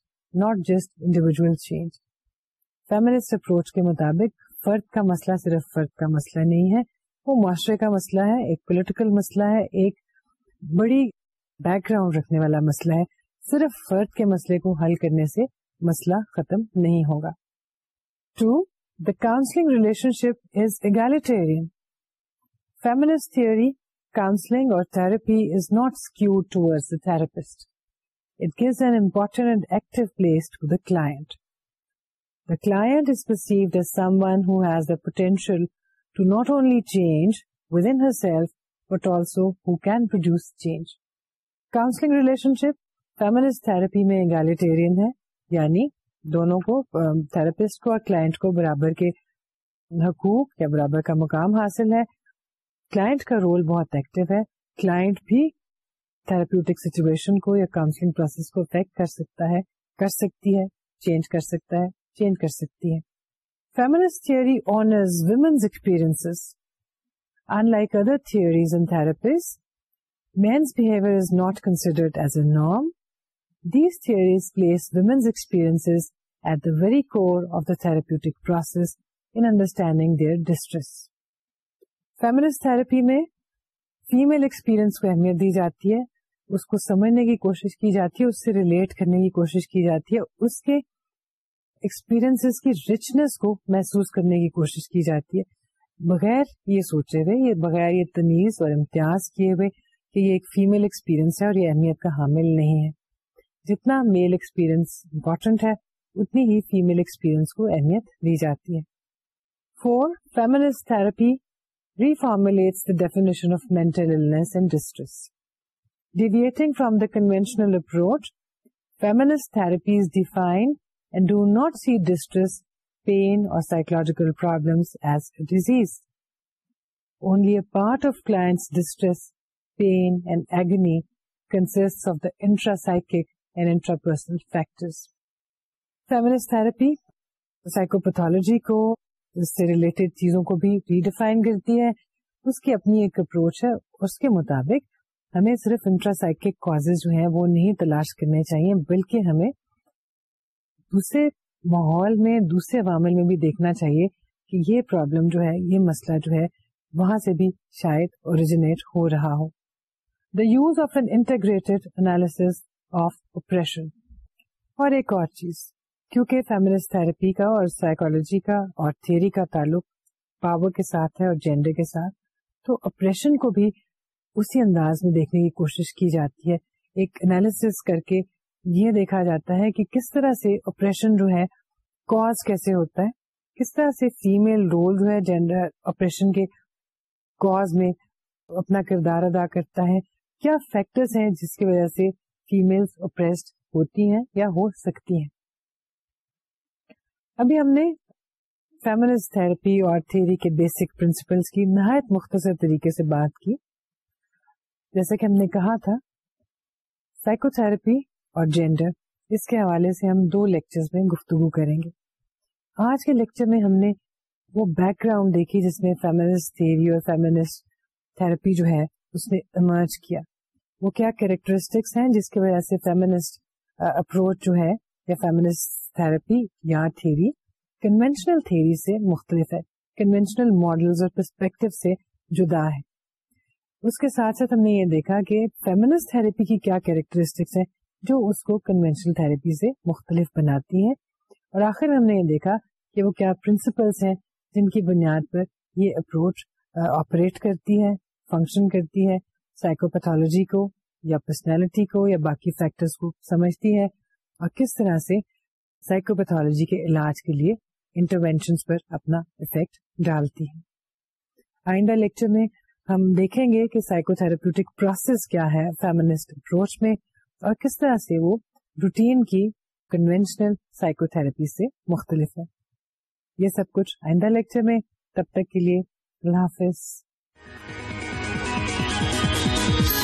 not just individual change approach کے مطابق فرد کا مسئلہ صرف فرد کا مسئلہ نہیں ہے وہ معاشرے کا مسئلہ ہے ایک پولیٹیکل مسئلہ ہے ایک بڑی بیک گراؤنڈ رکھنے والا مسئلہ ہے صرف فرد کے مسئلے کو حل کرنے سے مسئلہ ختم نہیں ہوگا two the counselling relationship is egalitarian feminist theory counselling اور therapy is not note those the therapist it gives an important and active place to the that the is perceived as someone who has the potential to not only who ہیزلجن herself but also who can produce change counselling relationship feminist therapy میں egalitarian ہے یعنی دونوں کو therapist کو اور client کو برابر کے حقوق یا برابر کا مقام حاصل ہے کلائنٹ کا رول بہت ایکٹیو ہے کلائنٹ بھی تھراپیوٹک سچویشن کو یا کاؤنسلنگ پروسیس کو افیکٹ کر سکتا ہے کر سکتی ہے چینج کر سکتا ہے چینج کر سکتی ہے feminist theory honours women's experience unlike other theories therapies men's behaviour is not considered as a norm these theories place women's experience at the very core of the therapeutic process in understanding their distress feminist therapy میں female experience کو اہمیت دی جاتی ہے اس کو سمجھنے کی کوشش کی جاتی ہے اس سے ریلیٹ کرنے کی کوشش کی جاتی ہے اس کے ایکسپیرئنس کی رچنس کو محسوس کرنے کی کوشش کی جاتی ہے بغیر یہ سوچے ہوئے یہ بغیر یہ تمیز اور امتیاز کیے ہوئے کہ یہ ایک فیمل ایکسپیرئنس ہے اور یہ اہمیت کا حامل نہیں ہے جتنا میل ایکسپیرئنس امپورٹنٹ ہے اتنی ہی فیمل ایکسپیرئنس کو اہمیت دی جاتی ہے four feminist therapy reformulates from the conventional pathological problem disease a part of class distress pain and agony cons intrapsychic intrapersonal factors therapy psychopathology کو سے ریلیٹڈ چیزوں کو بھی ریڈیفائن کرتی ہے اس کی اپنی ایک اپروچ ہے اس کے مطابق ہمیں صرف انٹراسائک کاز جو ہیں وہ نہیں تلاش کرنے چاہیے بلکہ ہمیں دوسرے ماحول میں دوسرے عوامل میں بھی دیکھنا چاہیے کہ یہ پرابلم جو ہے یہ مسئلہ جو ہے وہاں سے بھی شاید اوریجنیٹ ہو رہا ہو the use of an integrated analysis of oppression اور ایک اور چیز کیونکہ فیملی تھراپی کا اور سائیکولوجی کا اور تھیئری کا تعلق پاور کے ساتھ ہے اور جینڈر کے ساتھ تو اپریشن کو بھی اسی انداز میں دیکھنے کی کوشش کی جاتی ہے ایک انالیس کر کے یہ دیکھا جاتا ہے کہ کس طرح سے اپریشن جو ہے کاز کیسے ہوتا ہے کس طرح سے فیمل رول جو ہے جینڈر اپریشن کے کاز میں اپنا کردار ادا کرتا ہے کیا فیکٹرز ہیں جس کی وجہ سے فیمل اپریسڈ ہوتی ہیں یا ہو سکتی ہیں ابھی ہم نے فیمینس تھراپی اور تھیری کے بیسک پرنسپل کی نہایت مختصر طریقے سے بات کی کہ ہم نے کہا تھا سائیکو تھراپی اور جینڈر اس کے حوالے سے ہم دو لیکچر گفتگو کریں گے آج کے لیکچر میں ہم نے وہ بیک گراؤنڈ دیکھی جس میں فیملیس تھیری اور فیملیسٹ تھراپی جو ہے اس نے ایمرج کیا وہ کیا کیریکٹرسٹکس ہیں جس کی وجہ سے فیملیسٹ اپروچ جو ہے یا فیملیس تھراپی یا تھیری تھیری سے مختلف ہے اور پرسپیکٹو سے جدا ہے اس کے ساتھ ساتھ ہم نے یہ دیکھا کہ تھراپی کی کیا کیریکٹرسٹکس ہیں جو اس کو کنوینشنل تھراپی سے مختلف بناتی ہیں اور آخر ہم نے یہ دیکھا کہ وہ کیا پرنسپلس ہیں جن کی بنیاد پر یہ اپروچ آپریٹ کرتی ہے فنکشن کرتی ہے سائیکوپیتھولوجی کو یا پرسنالٹی کو یا باقی فیکٹرز کو سمجھتی ہے اور کس طرح سے سائیکوپیتھولوجی کے علاج کے لیے انٹروینشن پر اپنا افیکٹ ڈالتی ہیں آئندہ لیکچر میں ہم دیکھیں گے کہ سائیکو تھراپیوٹک پروسیس کیا ہے فیمنسٹ اپروچ میں اور کس طرح سے وہ روٹین کی کنوینشنل سائیکو تھراپی سے مختلف ہے یہ سب کچھ آئندہ لیکچر میں تب تک کے لیے اللہ حافظ